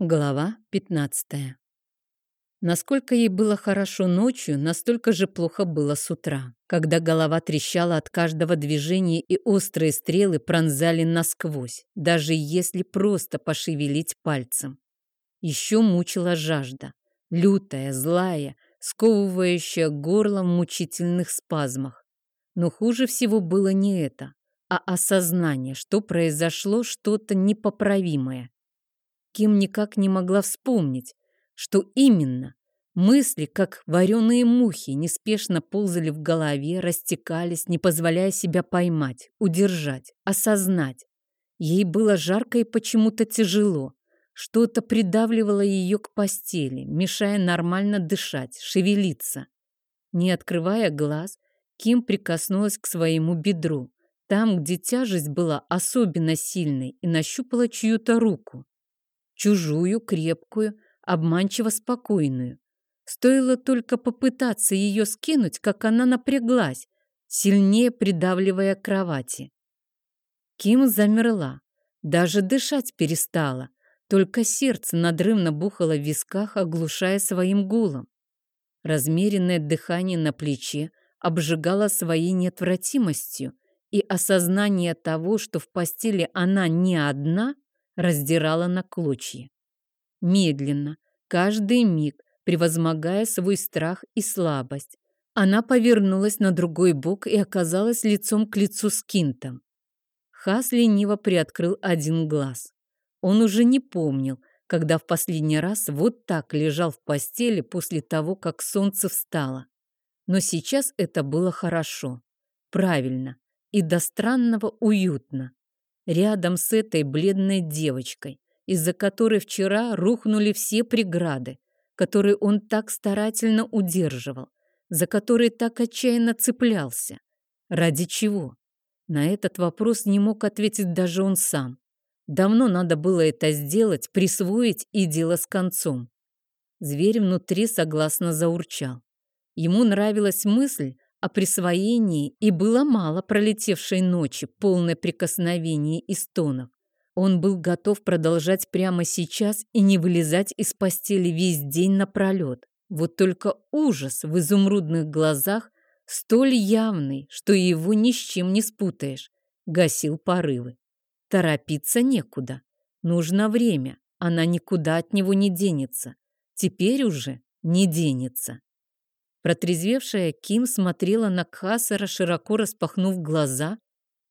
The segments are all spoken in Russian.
Глава 15. Насколько ей было хорошо ночью, настолько же плохо было с утра, когда голова трещала от каждого движения и острые стрелы пронзали насквозь, даже если просто пошевелить пальцем. Еще мучила жажда, лютая, злая, сковывающая горло в мучительных спазмах. Но хуже всего было не это, а осознание, что произошло что-то непоправимое Ким никак не могла вспомнить, что именно. Мысли, как вареные мухи, неспешно ползали в голове, растекались, не позволяя себя поймать, удержать, осознать. Ей было жарко и почему-то тяжело. Что-то придавливало ее к постели, мешая нормально дышать, шевелиться. Не открывая глаз, Ким прикоснулась к своему бедру, там, где тяжесть была особенно сильной, и нащупала чью-то руку чужую, крепкую, обманчиво спокойную. Стоило только попытаться ее скинуть, как она напряглась, сильнее придавливая к кровати. Ким замерла, даже дышать перестала, только сердце надрывно бухало в висках, оглушая своим гулом. Размеренное дыхание на плече обжигало своей неотвратимостью, и осознание того, что в постели она не одна, раздирала на клочья. Медленно, каждый миг, превозмогая свой страх и слабость, она повернулась на другой бок и оказалась лицом к лицу с Кинтом. Хас лениво приоткрыл один глаз. Он уже не помнил, когда в последний раз вот так лежал в постели после того, как солнце встало. Но сейчас это было хорошо, правильно и до странного уютно рядом с этой бледной девочкой, из-за которой вчера рухнули все преграды, которые он так старательно удерживал, за которые так отчаянно цеплялся. Ради чего? На этот вопрос не мог ответить даже он сам. Давно надо было это сделать, присвоить и дело с концом. Зверь внутри согласно заурчал. Ему нравилась мысль, о присвоении и было мало пролетевшей ночи, полной прикосновений и стонов. Он был готов продолжать прямо сейчас и не вылезать из постели весь день напролет. Вот только ужас в изумрудных глазах столь явный, что его ни с чем не спутаешь, гасил порывы. Торопиться некуда. Нужно время, она никуда от него не денется. Теперь уже не денется. Протрезвевшая Ким смотрела на Кхасара, широко распахнув глаза,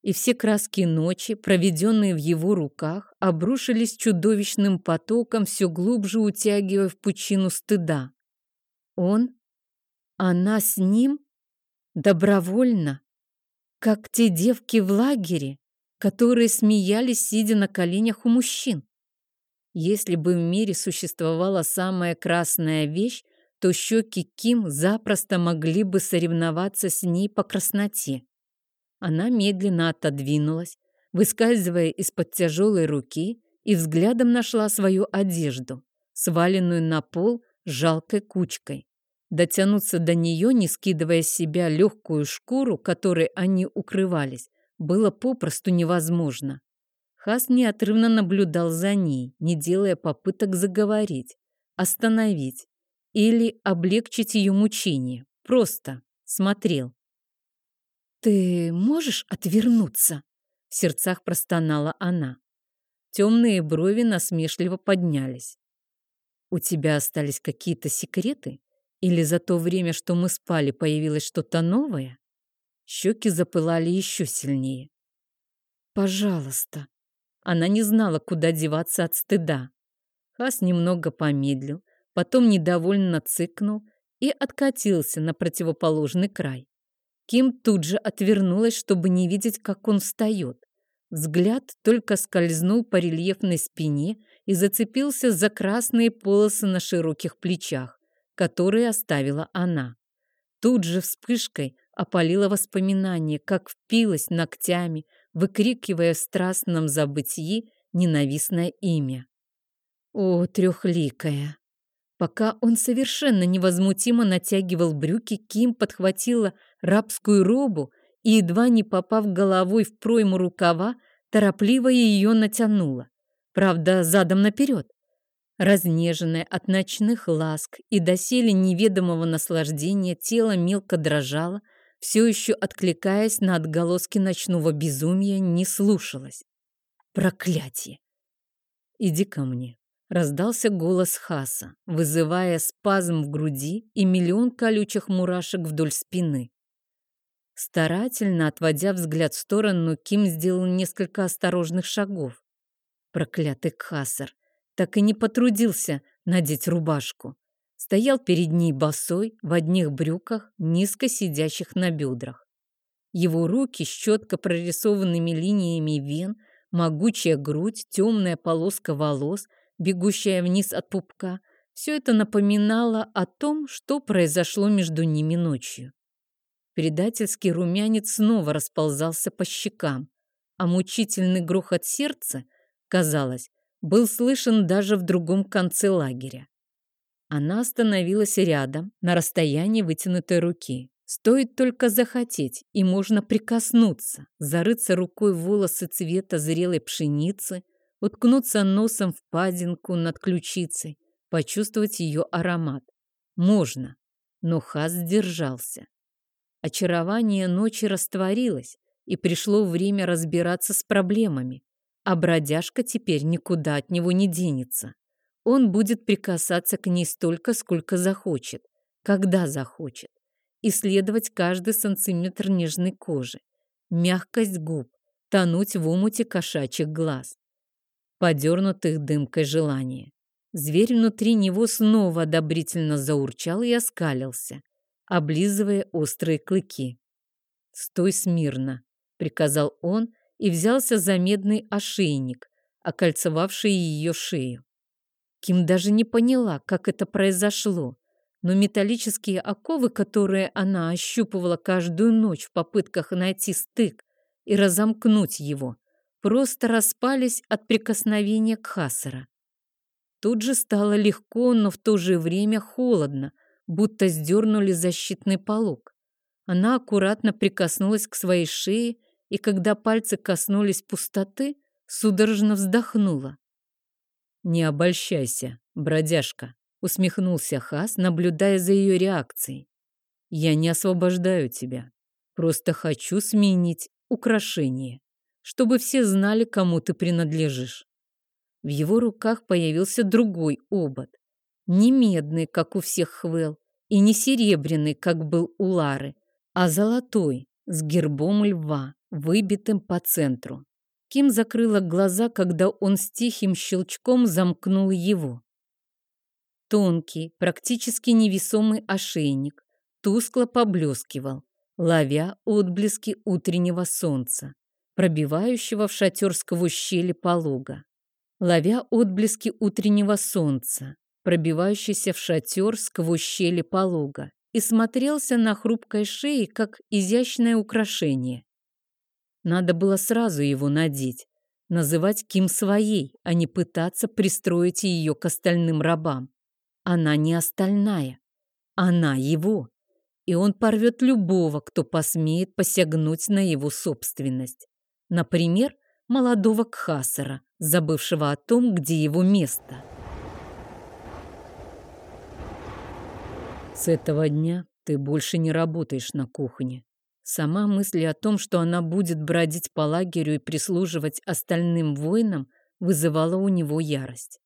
и все краски ночи, проведенные в его руках, обрушились чудовищным потоком, все глубже утягивая в пучину стыда. Он? Она с ним? Добровольно? Как те девки в лагере, которые смеялись, сидя на коленях у мужчин. Если бы в мире существовала самая красная вещь, то щеки Ким запросто могли бы соревноваться с ней по красноте. Она медленно отодвинулась, выскальзывая из-под тяжелой руки, и взглядом нашла свою одежду, сваленную на пол жалкой кучкой. Дотянуться до нее, не скидывая с себя легкую шкуру, которой они укрывались, было попросту невозможно. Хас неотрывно наблюдал за ней, не делая попыток заговорить, остановить, или облегчить ее мучение. Просто смотрел. «Ты можешь отвернуться?» В сердцах простонала она. Темные брови насмешливо поднялись. «У тебя остались какие-то секреты? Или за то время, что мы спали, появилось что-то новое?» Щеки запылали еще сильнее. «Пожалуйста». Она не знала, куда деваться от стыда. Хас немного помедлил, потом недовольно цыкнул и откатился на противоположный край. Ким тут же отвернулась, чтобы не видеть, как он встает. Взгляд только скользнул по рельефной спине и зацепился за красные полосы на широких плечах, которые оставила она. Тут же вспышкой опалило воспоминание, как впилась ногтями, выкрикивая в страстном забытии ненавистное имя. О, трехликая! Пока он совершенно невозмутимо натягивал брюки, Ким подхватила рабскую робу и, едва не попав головой в пройму рукава, торопливо ее натянула. Правда, задом наперед. Разнеженное от ночных ласк и доселе неведомого наслаждения тело мелко дрожало, все еще откликаясь на отголоски ночного безумия, не слушалось. Проклятие! «Иди ко мне», — раздался голос Хаса, вызывая спазм в груди и миллион колючих мурашек вдоль спины. Старательно отводя взгляд в сторону, Ким сделал несколько осторожных шагов. Проклятый Кхасар так и не потрудился надеть рубашку. Стоял перед ней босой, в одних брюках, низко сидящих на бедрах. Его руки с четко прорисованными линиями вен, могучая грудь, темная полоска волос, бегущая вниз от пупка — все это напоминало о том, что произошло между ними ночью. Предательский румянец снова расползался по щекам, а мучительный грохот сердца, казалось, был слышен даже в другом конце лагеря. Она остановилась рядом, на расстоянии вытянутой руки. Стоит только захотеть, и можно прикоснуться, зарыться рукой в волосы цвета зрелой пшеницы, уткнуться носом в падинку над ключицей, почувствовать ее аромат. Можно, но Хас сдержался. Очарование ночи растворилось, и пришло время разбираться с проблемами. А бродяжка теперь никуда от него не денется. Он будет прикасаться к ней столько, сколько захочет, когда захочет. Исследовать каждый сантиметр нежной кожи, мягкость губ, тонуть в омуте кошачьих глаз, подернутых дымкой желания. Зверь внутри него снова одобрительно заурчал и оскалился облизывая острые клыки. «Стой смирно», — приказал он и взялся за медный ошейник, окольцевавший ее шею. Ким даже не поняла, как это произошло, но металлические оковы, которые она ощупывала каждую ночь в попытках найти стык и разомкнуть его, просто распались от прикосновения к Хасара. Тут же стало легко, но в то же время холодно, будто сдернули защитный полог. Она аккуратно прикоснулась к своей шее, и когда пальцы коснулись пустоты, судорожно вздохнула. «Не обольщайся, бродяжка», — усмехнулся Хас, наблюдая за ее реакцией. «Я не освобождаю тебя. Просто хочу сменить украшение, чтобы все знали, кому ты принадлежишь». В его руках появился другой обод, не медный, как у всех хвел, и не серебряный, как был у Лары, а золотой, с гербом льва, выбитым по центру. Ким закрыла глаза, когда он с тихим щелчком замкнул его. Тонкий, практически невесомый ошейник тускло поблескивал, ловя отблески утреннего солнца, пробивающего в шатер сквозь щели полога. Ловя отблески утреннего солнца, пробивающийся в шатер сквозь щели полога, и смотрелся на хрупкой шее, как изящное украшение. Надо было сразу его надеть, называть Ким своей, а не пытаться пристроить ее к остальным рабам. Она не остальная, она его, и он порвет любого, кто посмеет посягнуть на его собственность. Например, молодого Кхасара, забывшего о том, где его место. С этого дня ты больше не работаешь на кухне. Сама мысль о том, что она будет бродить по лагерю и прислуживать остальным воинам, вызывала у него ярость.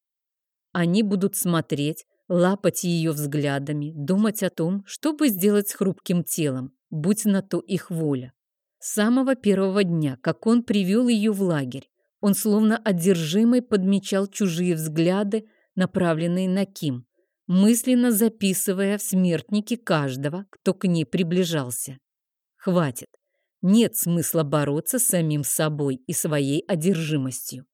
Они будут смотреть, лапать ее взглядами, думать о том, что бы сделать с хрупким телом, будь на то их воля. С самого первого дня, как он привел ее в лагерь, он словно одержимый подмечал чужие взгляды, направленные на Ким, мысленно записывая в смертники каждого, кто к ней приближался. Хватит. Нет смысла бороться с самим собой и своей одержимостью.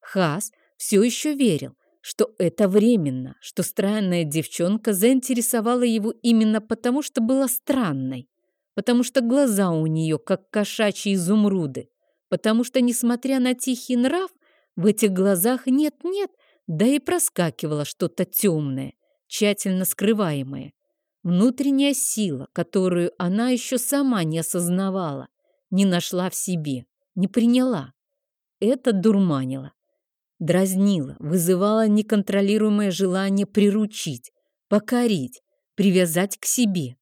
Хас все еще верил, что это временно, что странная девчонка заинтересовала его именно потому, что была странной, потому что глаза у нее как кошачьи изумруды, потому что, несмотря на тихий нрав, в этих глазах нет-нет, да и проскакивало что-то темное, тщательно скрываемое. Внутренняя сила, которую она еще сама не осознавала, не нашла в себе, не приняла. Это дурманило. Дразнило, вызывало неконтролируемое желание приручить, покорить, привязать к себе.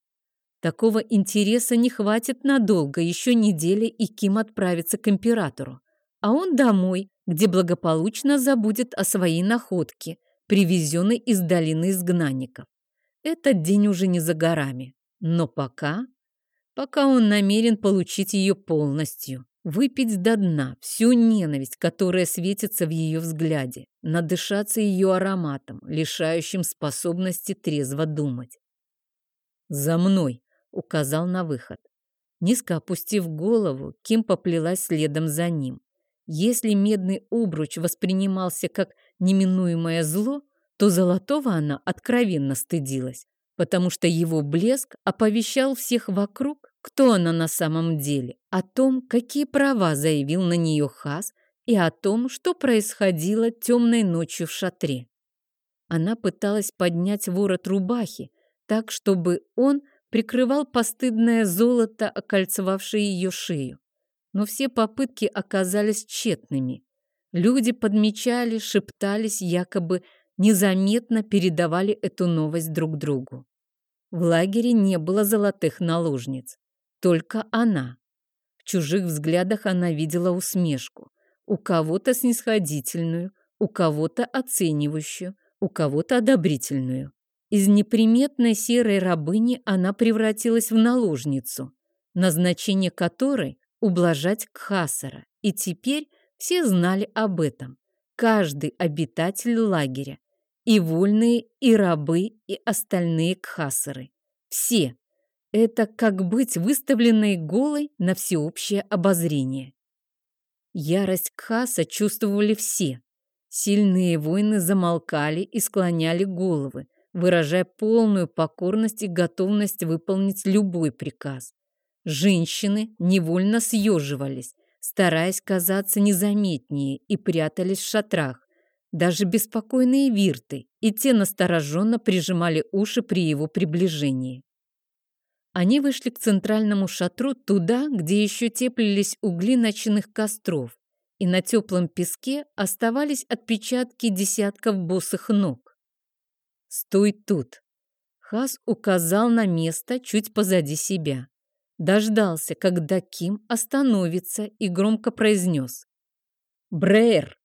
Такого интереса не хватит надолго, еще недели, и Ким отправится к императору. А он домой, где благополучно забудет о своей находке, привезенной из долины изгнанников. Этот день уже не за горами. Но пока... Пока он намерен получить ее полностью. Выпить до дна всю ненависть, которая светится в ее взгляде, надышаться ее ароматом, лишающим способности трезво думать. «За мной!» — указал на выход. Низко опустив голову, Ким поплелась следом за ним. Если медный обруч воспринимался как неминуемое зло, то золотого она откровенно стыдилась, потому что его блеск оповещал всех вокруг, кто она на самом деле, о том, какие права заявил на нее Хас и о том, что происходило темной ночью в шатре. Она пыталась поднять ворот рубахи так, чтобы он прикрывал постыдное золото, окольцевавшее ее шею. Но все попытки оказались тщетными. Люди подмечали, шептались, якобы незаметно передавали эту новость друг другу. В лагере не было золотых наложниц, только она. В чужих взглядах она видела усмешку. У кого-то снисходительную, у кого-то оценивающую, у кого-то одобрительную. Из неприметной серой рабыни она превратилась в наложницу, назначение которой – ублажать Кхасара. И теперь все знали об этом. Каждый обитатель лагеря, и вольные, и рабы, и остальные кхасары. Все. Это как быть выставленной голой на всеобщее обозрение. Ярость Кхаса чувствовали все. Сильные воины замолкали и склоняли головы, выражая полную покорность и готовность выполнить любой приказ. Женщины невольно съеживались, стараясь казаться незаметнее, и прятались в шатрах, даже беспокойные вирты, и те настороженно прижимали уши при его приближении. Они вышли к центральному шатру туда, где еще теплились угли ночных костров, и на теплом песке оставались отпечатки десятков босых ног. «Стой тут!» Хас указал на место чуть позади себя. Дождался, когда Ким остановится и громко произнес. «Брейр,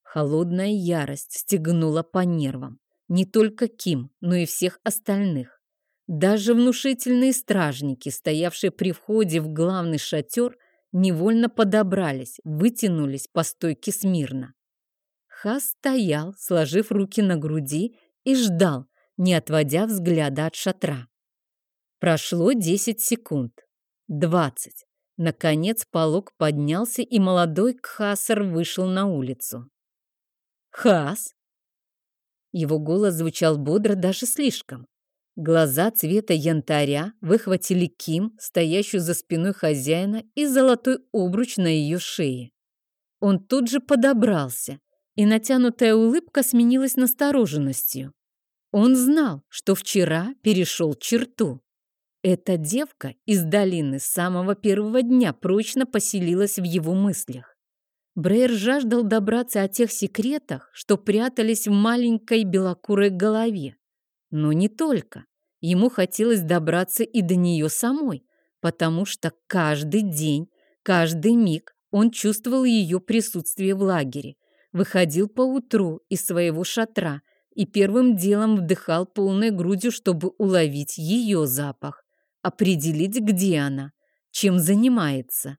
Холодная ярость стегнула по нервам. Не только Ким, но и всех остальных. Даже внушительные стражники, стоявшие при входе в главный шатер, невольно подобрались, вытянулись по стойке смирно. Хас стоял, сложив руки на груди, и ждал, не отводя взгляда от шатра. Прошло десять секунд. Двадцать. Наконец полог поднялся, и молодой Кхасар вышел на улицу. Хас!» Его голос звучал бодро даже слишком. Глаза цвета янтаря выхватили Ким, стоящую за спиной хозяина, и золотой обруч на ее шее. Он тут же подобрался, и натянутая улыбка сменилась настороженностью. Он знал, что вчера перешел черту. Эта девка из долины с самого первого дня прочно поселилась в его мыслях. Брейер жаждал добраться о тех секретах, что прятались в маленькой белокурой голове. Но не только. Ему хотелось добраться и до нее самой, потому что каждый день, каждый миг он чувствовал ее присутствие в лагере, выходил по утру из своего шатра и первым делом вдыхал полной грудью, чтобы уловить ее запах, определить, где она, чем занимается.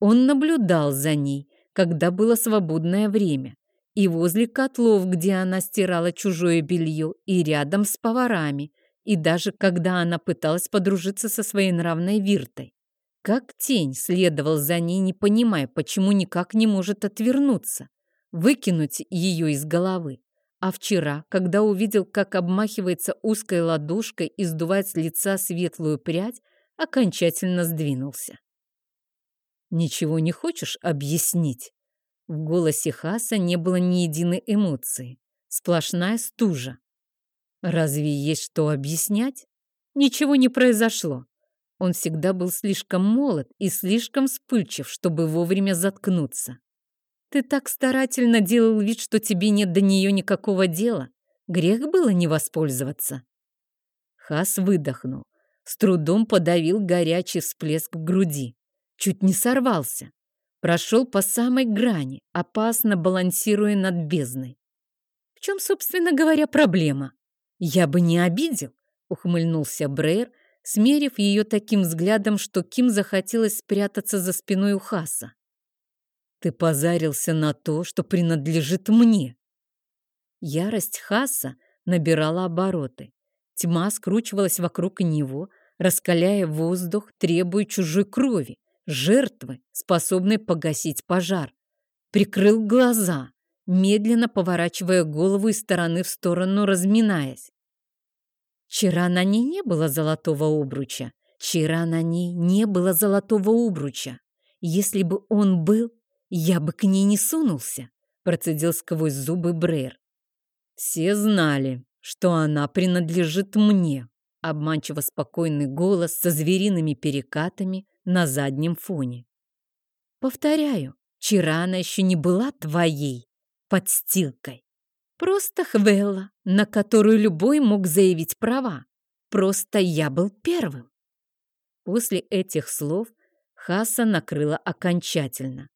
Он наблюдал за ней, когда было свободное время, и возле котлов, где она стирала чужое белье, и рядом с поварами, и даже когда она пыталась подружиться со своей нравной Виртой. Как тень следовал за ней, не понимая, почему никак не может отвернуться, выкинуть ее из головы. А вчера, когда увидел, как обмахивается узкой ладошкой и сдувает с лица светлую прядь, окончательно сдвинулся. «Ничего не хочешь объяснить?» В голосе Хаса не было ни единой эмоции. Сплошная стужа. Разве есть что объяснять? Ничего не произошло. Он всегда был слишком молод и слишком вспыльчив, чтобы вовремя заткнуться. Ты так старательно делал вид, что тебе нет до нее никакого дела. Грех было не воспользоваться. Хас выдохнул, с трудом подавил горячий всплеск в груди. Чуть не сорвался. Прошел по самой грани, опасно балансируя над бездной. В чем, собственно говоря, проблема? Я бы не обидел, ухмыльнулся Брейр, смерив ее таким взглядом, что Ким захотелось спрятаться за спиной у Хаса. Ты позарился на то, что принадлежит мне. Ярость Хаса набирала обороты. Тьма скручивалась вокруг него, раскаляя воздух, требуя чужой крови, жертвы, способной погасить пожар. Прикрыл глаза, медленно поворачивая голову из стороны в сторону, разминаясь. Вчера на ней не было золотого обруча. Вчера на ней не было золотого обруча. Если бы он был, я бы к ней не сунулся, процедил сквозь зубы Брейр. Все знали, что она принадлежит мне. Обманчиво спокойный голос со звериными перекатами на заднем фоне. Повторяю, вчера она еще не была твоей подстилкой. Просто Хвелла, на которую любой мог заявить права. Просто я был первым. После этих слов Хаса накрыла окончательно.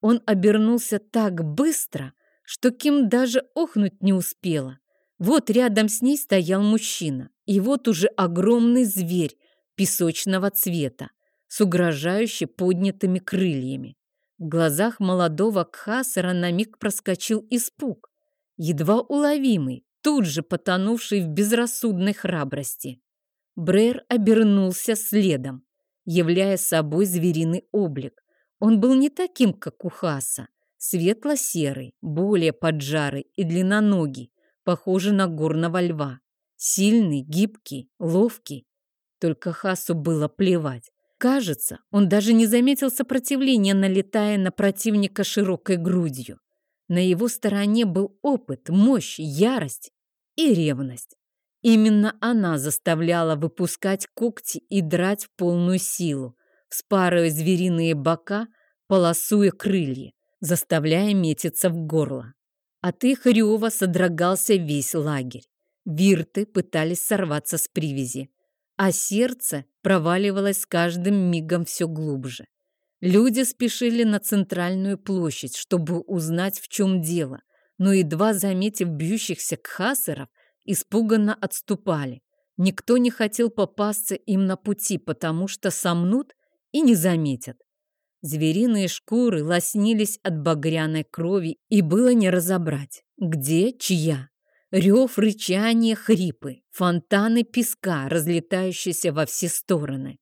Он обернулся так быстро, что Ким даже охнуть не успела. Вот рядом с ней стоял мужчина, и вот уже огромный зверь песочного цвета с угрожающе поднятыми крыльями. В глазах молодого Кхасара на миг проскочил испуг едва уловимый, тут же потонувший в безрассудной храбрости. Брэр обернулся следом, являя собой звериный облик. Он был не таким, как у Хаса, светло-серый, более поджарый и длинноногий, похожий на горного льва. Сильный, гибкий, ловкий. Только Хасу было плевать. Кажется, он даже не заметил сопротивления, налетая на противника широкой грудью. На его стороне был опыт, мощь, ярость и ревность. Именно она заставляла выпускать когти и драть в полную силу, вспарывая звериные бока, полосуя крылья, заставляя метиться в горло. От их рева содрогался весь лагерь. Вирты пытались сорваться с привязи, а сердце проваливалось с каждым мигом все глубже. Люди спешили на центральную площадь, чтобы узнать, в чем дело, но едва заметив бьющихся кхасеров, испуганно отступали. Никто не хотел попасться им на пути, потому что сомнут и не заметят. Звериные шкуры лоснились от багряной крови, и было не разобрать, где чья. Рев, рычание, хрипы, фонтаны песка, разлетающиеся во все стороны.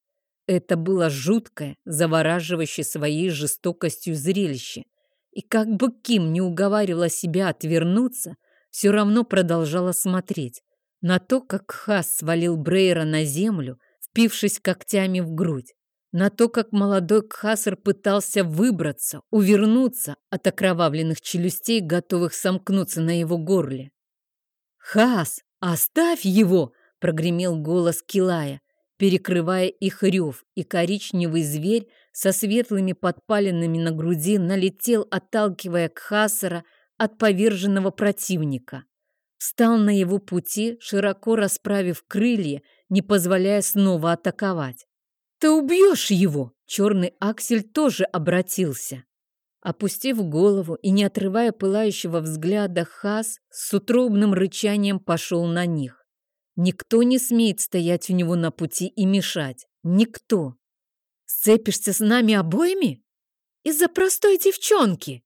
Это было жуткое, завораживающее своей жестокостью зрелище. И как бы Ким не уговаривала себя отвернуться, все равно продолжала смотреть на то, как Хас свалил Брейра на землю, впившись когтями в грудь, на то, как молодой Кхасар пытался выбраться, увернуться от окровавленных челюстей, готовых сомкнуться на его горле. «Хас, оставь его!» — прогремел голос Килая перекрывая их рев, и коричневый зверь со светлыми подпалинами на груди налетел, отталкивая Кхасара от поверженного противника. Встал на его пути, широко расправив крылья, не позволяя снова атаковать. «Ты убьешь его!» Черный аксель тоже обратился. Опустив голову и не отрывая пылающего взгляда, Хас с утробным рычанием пошел на них. Никто не смеет стоять у него на пути и мешать. Никто. Сцепишься с нами обоими? Из-за простой девчонки.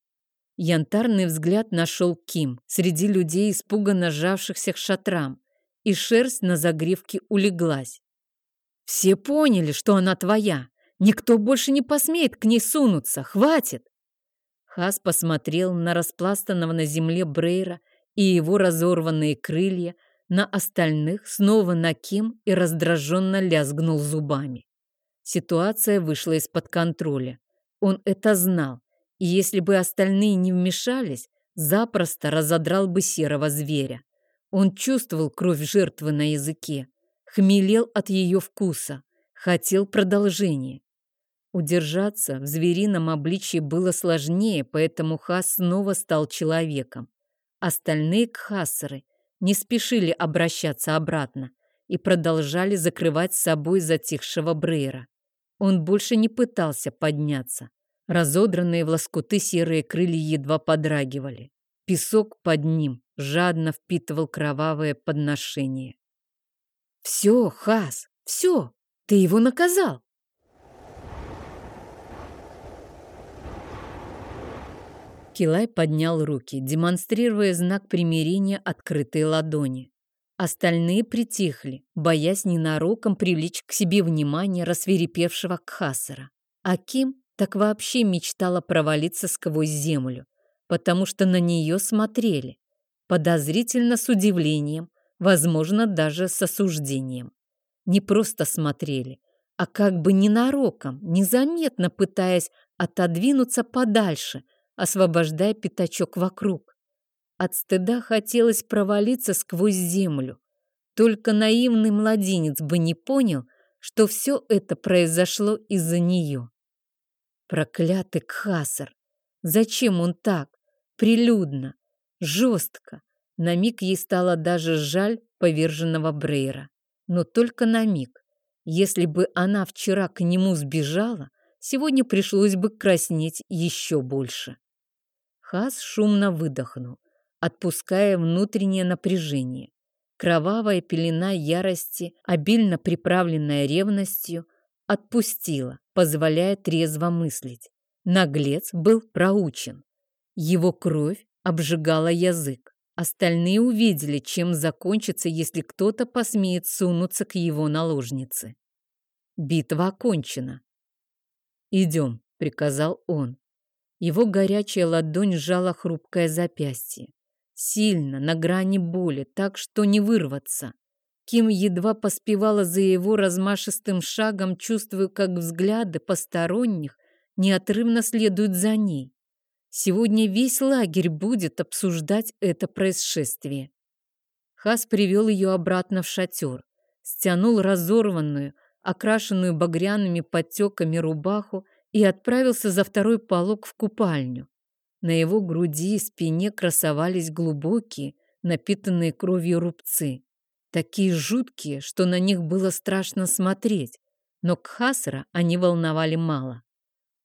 Янтарный взгляд нашел Ким среди людей, испуганно сжавшихся к шатрам, и шерсть на загривке улеглась. Все поняли, что она твоя. Никто больше не посмеет к ней сунуться. Хватит. Хас посмотрел на распластанного на земле Брейра и его разорванные крылья, на остальных, снова на Ким и раздраженно лязгнул зубами. Ситуация вышла из-под контроля. Он это знал, и если бы остальные не вмешались, запросто разодрал бы серого зверя. Он чувствовал кровь жертвы на языке, хмелел от ее вкуса, хотел продолжения. Удержаться в зверином обличье было сложнее, поэтому Хас снова стал человеком. Остальные кхасеры не спешили обращаться обратно и продолжали закрывать с собой затихшего Брейра. Он больше не пытался подняться. Разодранные в лоскуты серые крылья едва подрагивали. Песок под ним жадно впитывал кровавое подношение. «Все, Хас, все, ты его наказал!» Килай поднял руки, демонстрируя знак примирения открытой ладони. Остальные притихли, боясь ненароком привлечь к себе внимание рассверепевшего Кхасара. А Ким так вообще мечтала провалиться сквозь землю, потому что на нее смотрели, подозрительно с удивлением, возможно, даже с осуждением. Не просто смотрели, а как бы ненароком, незаметно пытаясь отодвинуться подальше, освобождая пятачок вокруг. От стыда хотелось провалиться сквозь землю. Только наивный младенец бы не понял, что все это произошло из-за нее. Проклятый Кхасар! Зачем он так? Прилюдно, жестко. На миг ей стало даже жаль поверженного Брейра. Но только на миг. Если бы она вчера к нему сбежала, сегодня пришлось бы краснеть еще больше. Хас шумно выдохнул, отпуская внутреннее напряжение. Кровавая пелена ярости, обильно приправленная ревностью, отпустила, позволяя трезво мыслить. Наглец был проучен. Его кровь обжигала язык. Остальные увидели, чем закончится, если кто-то посмеет сунуться к его наложнице. Битва окончена. «Идем», — приказал он. Его горячая ладонь сжала хрупкое запястье. Сильно, на грани боли, так что не вырваться. Ким едва поспевала за его размашистым шагом, чувствуя, как взгляды посторонних неотрывно следуют за ней. Сегодня весь лагерь будет обсуждать это происшествие. Хас привел ее обратно в шатер, стянул разорванную, окрашенную багряными подтеками рубаху и отправился за второй полог в купальню. На его груди и спине красовались глубокие, напитанные кровью рубцы такие жуткие, что на них было страшно смотреть, но Кхасра они волновали мало.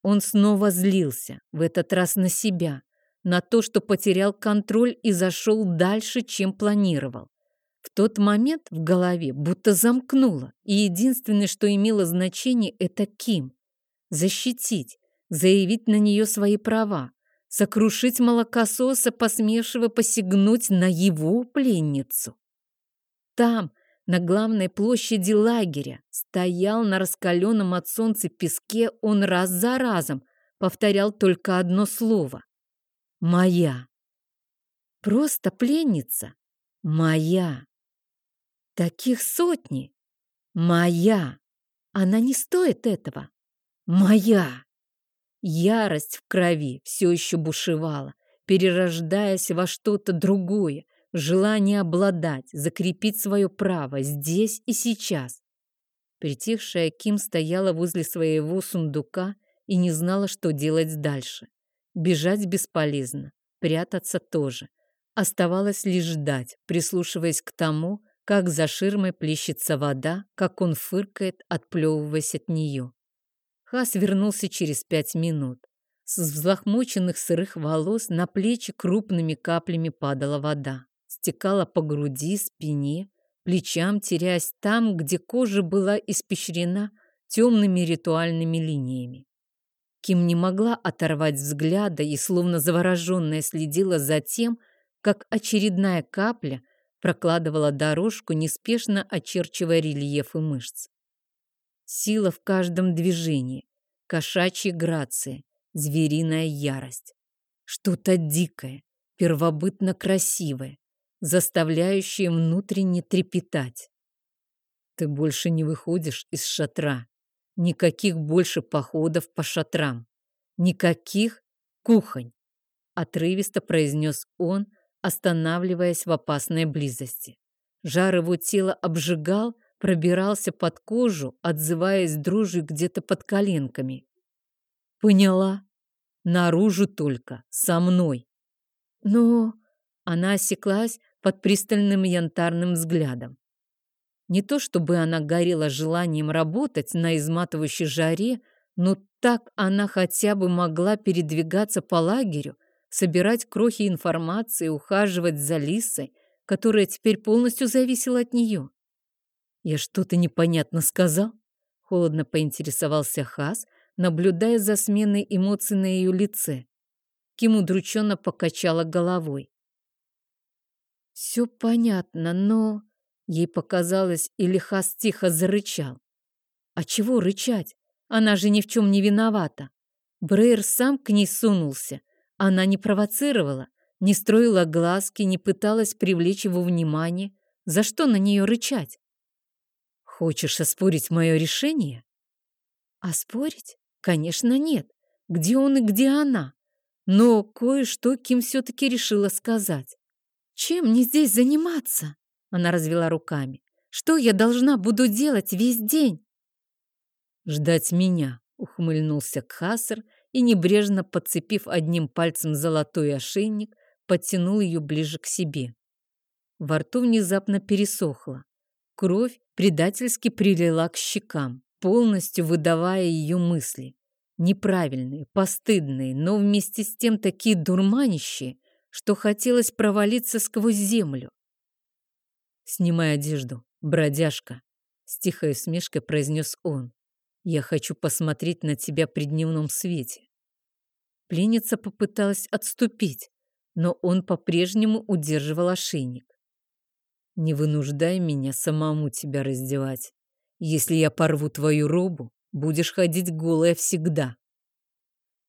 Он снова злился, в этот раз на себя, на то, что потерял контроль и зашел дальше, чем планировал. В тот момент в голове будто замкнуло, и единственное, что имело значение, это Ким. Защитить, заявить на нее свои права, сокрушить молокососа, посмевшего посягнуть на его пленницу. Там, на главной площади лагеря, стоял на раскаленном от солнца песке он раз за разом, повторял только одно слово. «Моя». Просто пленница. Моя. Таких сотни. Моя. Она не стоит этого. Моя. Ярость в крови все еще бушевала, перерождаясь во что-то другое, желание обладать, закрепить свое право здесь и сейчас. Притихшая Ким стояла возле своего сундука и не знала, что делать дальше. Бежать бесполезно, прятаться тоже. Оставалось лишь ждать, прислушиваясь к тому, как за ширмой плещется вода, как он фыркает, отплевываясь от нее. Хас вернулся через пять минут. С взлохмоченных сырых волос на плечи крупными каплями падала вода стекала по груди, спине, плечам, теряясь там, где кожа была испещрена темными ритуальными линиями. Ким не могла оторвать взгляда и, словно завороженная, следила за тем, как очередная капля прокладывала дорожку, неспешно очерчивая рельефы мышц. Сила в каждом движении, кошачья грация, звериная ярость. Что-то дикое, первобытно красивое, заставляющие внутренне трепетать. Ты больше не выходишь из шатра. Никаких больше походов по шатрам. Никаких кухонь. Отрывисто произнес он, останавливаясь в опасной близости. Жар его тела обжигал, пробирался под кожу, отзываясь дрожью где-то под коленками. Поняла. Наружу только, со мной. Но она осеклась под пристальным янтарным взглядом. Не то чтобы она горела желанием работать на изматывающей жаре, но так она хотя бы могла передвигаться по лагерю, собирать крохи информации, ухаживать за Лисой, которая теперь полностью зависела от нее. «Я что-то непонятно сказал?» — холодно поинтересовался Хас, наблюдая за сменой эмоций на ее лице. Ким удрученно покачала головой. «Все понятно, но...» Ей показалось, или Хас тихо зарычал. «А чего рычать? Она же ни в чем не виновата. Брейер сам к ней сунулся. Она не провоцировала, не строила глазки, не пыталась привлечь его внимание. За что на нее рычать? Хочешь оспорить мое решение? Оспорить? Конечно, нет. Где он и где она? Но кое-что Ким все-таки решила сказать. Чем мне здесь заниматься? Она развела руками. Что я должна буду делать весь день? Ждать меня, ухмыльнулся Кхасар и, небрежно подцепив одним пальцем золотой ошейник, подтянул ее ближе к себе. Во рту внезапно пересохло. Кровь предательски прилила к щекам, полностью выдавая ее мысли. Неправильные, постыдные, но вместе с тем такие дурманящие, что хотелось провалиться сквозь землю. «Снимай одежду, бродяжка», — с тихой усмешкой произнес он. «Я хочу посмотреть на тебя при дневном свете». Пленница попыталась отступить, но он по-прежнему удерживал ошейник. «Не вынуждай меня самому тебя раздевать. Если я порву твою робу, будешь ходить голая всегда».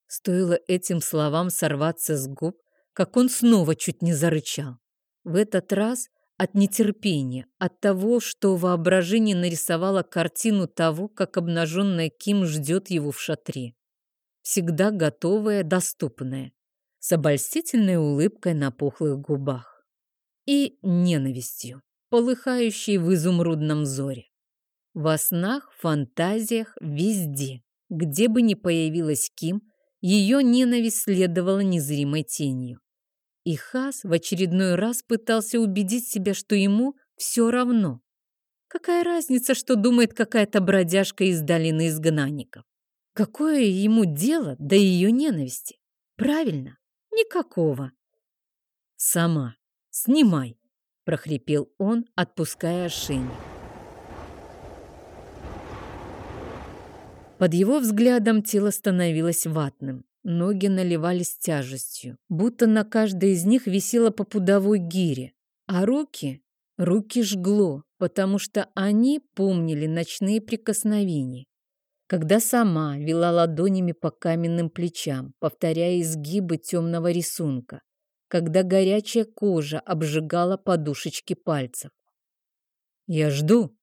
Стоило этим словам сорваться с губ, как он снова чуть не зарычал. В этот раз от нетерпения, от того, что воображение нарисовало картину того, как обнаженная Ким ждет его в шатре. Всегда готовая, доступная с обольстительной улыбкой на пухлых губах и ненавистью, полыхающей в изумрудном зоре. Во снах, фантазиях, везде, где бы ни появилась Ким, ее ненависть следовала незримой тенью. И Хас в очередной раз пытался убедить себя, что ему все равно. Какая разница, что думает какая-то бродяжка из долины изгнанников? Какое ему дело до ее ненависти? Правильно, Никакого. Сама. Снимай, прохрипел он, отпуская ошейник. Под его взглядом тело становилось ватным. Ноги наливались тяжестью, будто на каждой из них висела по пудовой гире. А руки? Руки жгло, потому что они помнили ночные прикосновения когда сама вела ладонями по каменным плечам, повторяя изгибы темного рисунка, когда горячая кожа обжигала подушечки пальцев. «Я жду!»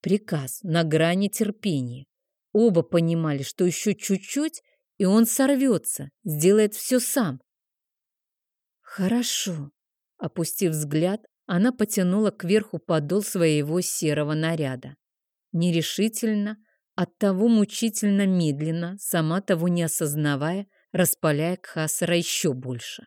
Приказ на грани терпения. Оба понимали, что еще чуть-чуть, и он сорвется, сделает все сам. «Хорошо». Опустив взгляд, она потянула кверху подол своего серого наряда. Нерешительно, Оттого мучительно медленно, сама того не осознавая, распаляя Кхасара еще больше.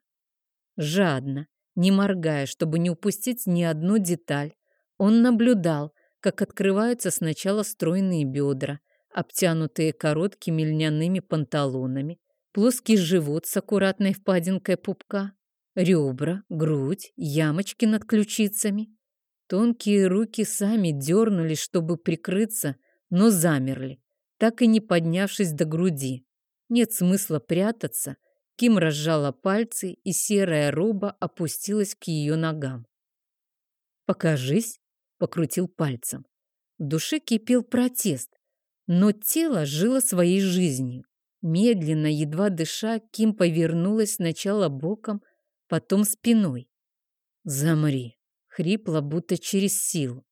Жадно, не моргая, чтобы не упустить ни одну деталь, он наблюдал, как открываются сначала стройные бедра, обтянутые короткими льняными панталонами, плоский живот с аккуратной впадинкой пупка, ребра, грудь, ямочки над ключицами. Тонкие руки сами дернулись, чтобы прикрыться но замерли, так и не поднявшись до груди. Нет смысла прятаться. Ким разжала пальцы, и серая роба опустилась к ее ногам. «Покажись», — покрутил пальцем. В душе кипел протест, но тело жило своей жизнью. Медленно, едва дыша, Ким повернулась сначала боком, потом спиной. «Замри!» — хрипло, будто через силу.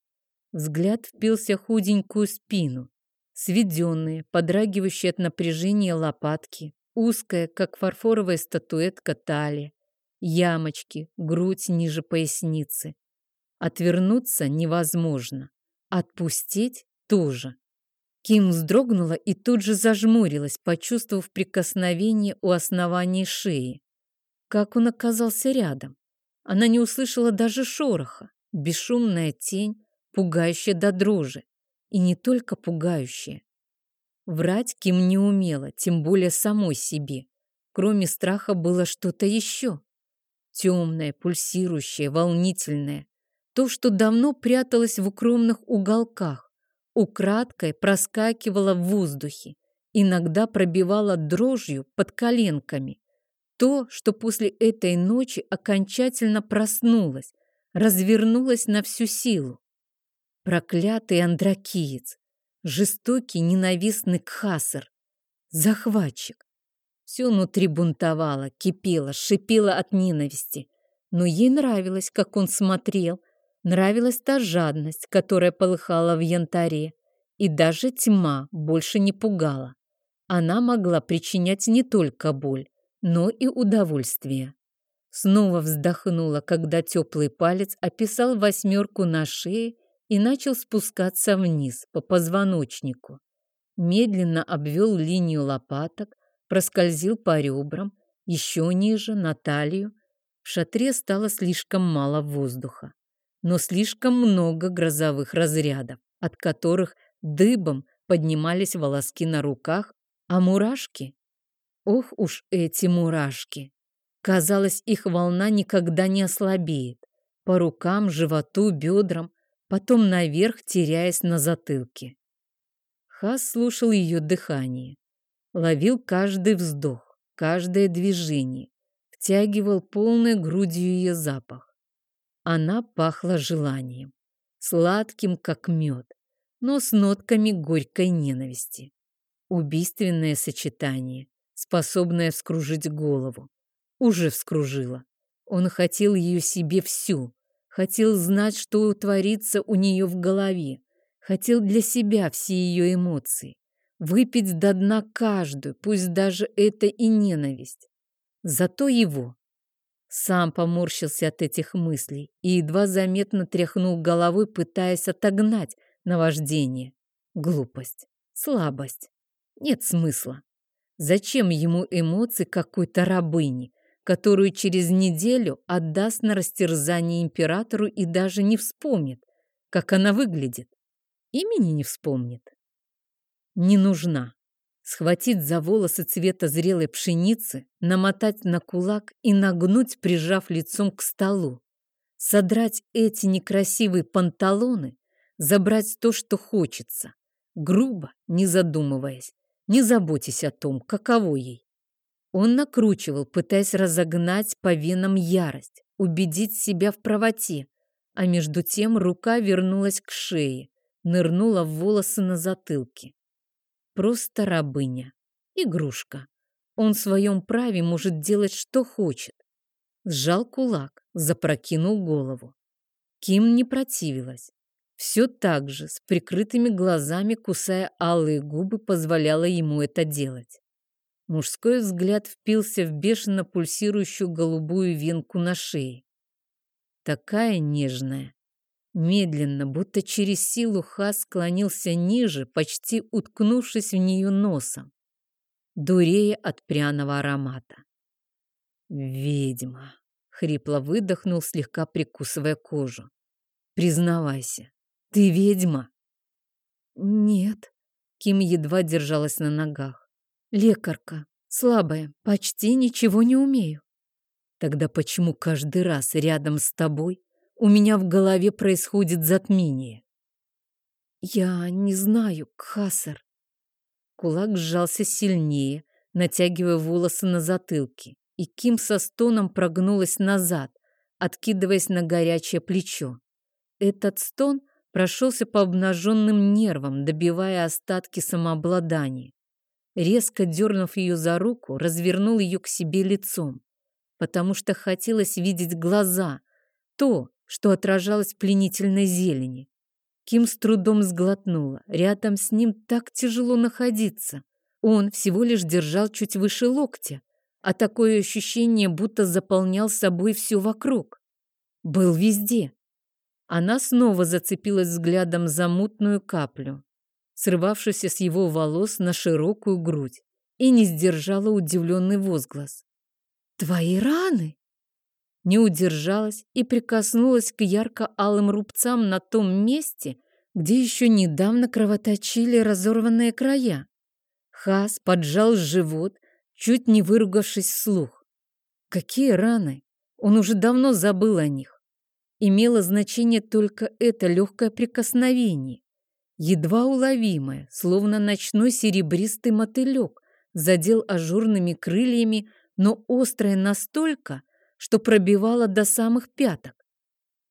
Взгляд впился худенькую спину, сведенные, подрагивающие от напряжения лопатки, узкая, как фарфоровая статуэтка талия, ямочки, грудь ниже поясницы. Отвернуться невозможно, отпустить тоже. Ким вздрогнула и тут же зажмурилась, почувствовав прикосновение у основания шеи. Как он оказался рядом? Она не услышала даже шороха. Бесшумная тень, пугающая до дрожи. И не только пугающая. Врать Ким не умела, тем более самой себе. Кроме страха было что-то еще. Темное, пульсирующее, волнительное. То, что давно пряталось в укромных уголках, украдкой проскакивало в воздухе, иногда пробивало дрожью под коленками. То, что после этой ночи окончательно проснулось, развернулось на всю силу. Проклятый андракиец, жестокий ненавистный кхасар, захватчик. Все внутри бунтовало, кипело, шипело от ненависти. Но ей нравилось, как он смотрел, нравилась та жадность, которая полыхала в янтаре. И даже тьма больше не пугала. Она могла причинять не только боль, но и удовольствие. Снова вздохнула, когда теплый палец описал восьмерку на шее и начал спускаться вниз по позвоночнику. Медленно обвел линию лопаток, проскользил по ребрам, еще ниже, на талию. В шатре стало слишком мало воздуха, но слишком много грозовых разрядов, от которых дыбом поднимались волоски на руках, а мурашки Ох уж эти мурашки! Казалось, их волна никогда не ослабеет. По рукам, животу, бедрам, потом наверх, теряясь на затылке. Хас слушал ее дыхание, ловил каждый вздох, каждое движение, втягивал полной грудью ее запах. Она пахла желанием, сладким, как мед, но с нотками горькой ненависти. Убийственное сочетание, способная вскружить голову. Уже вскружила. Он хотел ее себе всю. Хотел знать, что творится у нее в голове. Хотел для себя все ее эмоции. Выпить до дна каждую, пусть даже это и ненависть. Зато его. Сам поморщился от этих мыслей и едва заметно тряхнул головой, пытаясь отогнать наваждение. Глупость, слабость. Нет смысла. Зачем ему эмоции какой-то рабыни, которую через неделю отдаст на растерзание императору и даже не вспомнит, как она выглядит? Имени не вспомнит. Не нужна. Схватить за волосы цвета зрелой пшеницы, намотать на кулак и нагнуть, прижав лицом к столу. Содрать эти некрасивые панталоны, забрать то, что хочется. Грубо, не задумываясь, не заботьтесь о том, каково ей. Он накручивал, пытаясь разогнать по венам ярость, убедить себя в правоте, а между тем рука вернулась к шее, нырнула в волосы на затылке. Просто рабыня, игрушка. Он в своем праве может делать, что хочет. Сжал кулак, запрокинул голову. Ким не противилась. Все так же, с прикрытыми глазами, кусая алые губы, позволяла ему это делать. Мужской взгляд впился в бешено пульсирующую голубую венку на шее. Такая нежная. Медленно, будто через силу Хас склонился ниже, почти уткнувшись в нее носом, дурея от пряного аромата. «Ведьма!» — хрипло выдохнул, слегка прикусывая кожу. «Признавайся, «Ты ведьма?» «Нет». Ким едва держалась на ногах. «Лекарка. Слабая. Почти ничего не умею». «Тогда почему каждый раз рядом с тобой у меня в голове происходит затмение?» «Я не знаю, Кхасар». Кулак сжался сильнее, натягивая волосы на затылке, и Ким со стоном прогнулась назад, откидываясь на горячее плечо. Этот стон — прошелся по обнаженным нервам, добивая остатки самообладания. Резко дернув ее за руку, развернул ее к себе лицом, потому что хотелось видеть глаза, то, что отражалось в пленительной зелени. Ким с трудом сглотнула. Рядом с ним так тяжело находиться. Он всего лишь держал чуть выше локтя, а такое ощущение, будто заполнял собой все вокруг. Был везде, она снова зацепилась взглядом за мутную каплю. срывавшуюся с его волос на широкую грудь, и не сдержала удивленный возглас. «Твои раны?» Не удержалась и прикоснулась к ярко-алым рубцам на том месте, где еще недавно кровоточили разорванные края. Хас поджал живот, чуть не выругавшись вслух. Какие раны! Он уже давно забыл о них. Имело значение только это легкое прикосновение, едва уловимое, словно ночной серебристый мотылек, задел ажурными крыльями, но острое настолько, что пробивало до самых пяток.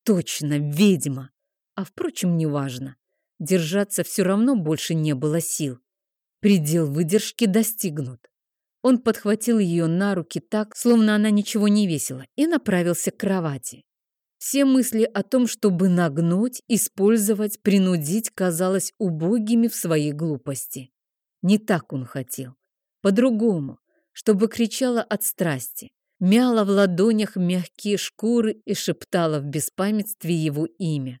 Точно, ведьма! А впрочем, неважно. Держаться все равно больше не было сил. Предел выдержки достигнут. Он подхватил ее на руки так, словно она ничего не весила, и направился к кровати. Все мысли о том, чтобы нагнуть, использовать, принудить, казалось убогими в своей глупости. Не так он хотел. По-другому, чтобы кричала от страсти, мяла в ладонях мягкие шкуры и шептала в беспамятстве его имя.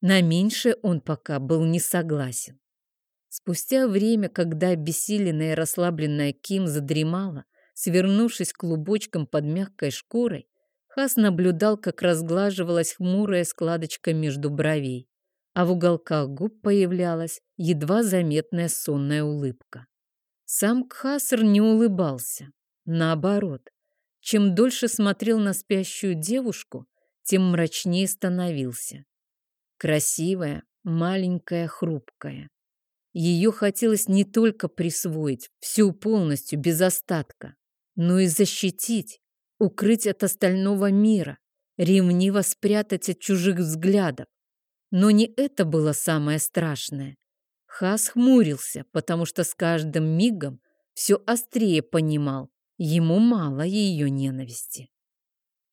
На меньшее он пока был не согласен. Спустя время, когда обессиленная и расслабленная Ким задремала, свернувшись клубочком под мягкой шкурой, Хас наблюдал, как разглаживалась хмурая складочка между бровей, а в уголках губ появлялась едва заметная сонная улыбка. Сам Кхаср не улыбался. Наоборот, чем дольше смотрел на спящую девушку, тем мрачнее становился. Красивая, маленькая, хрупкая. Ее хотелось не только присвоить, всю полностью, без остатка, но и защитить, укрыть от остального мира, ревниво спрятать от чужих взглядов. Но не это было самое страшное. Хас хмурился, потому что с каждым мигом все острее понимал, ему мало ее ненависти.